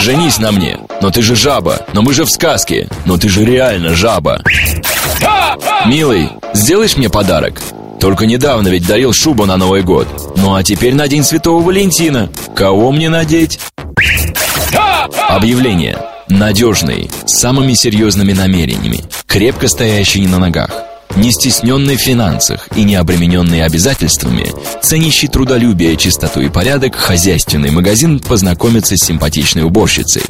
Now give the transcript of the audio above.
Женись на мне. Но ты же жаба. Но мы же в сказке. Но ты же реально жаба. Милый, сделаешь мне подарок? Только недавно ведь дарил шубу на Новый год. Ну а теперь на День Святого Валентина. Кого мне надеть? Объявление. Надежный, с самыми серьезными намерениями, крепко стоящий на ногах, не стесненный в финансах и не обремененный обязательствами, ценящий трудолюбие, чистоту и порядок, хозяйственный магазин познакомится с симпатичной уборщицей.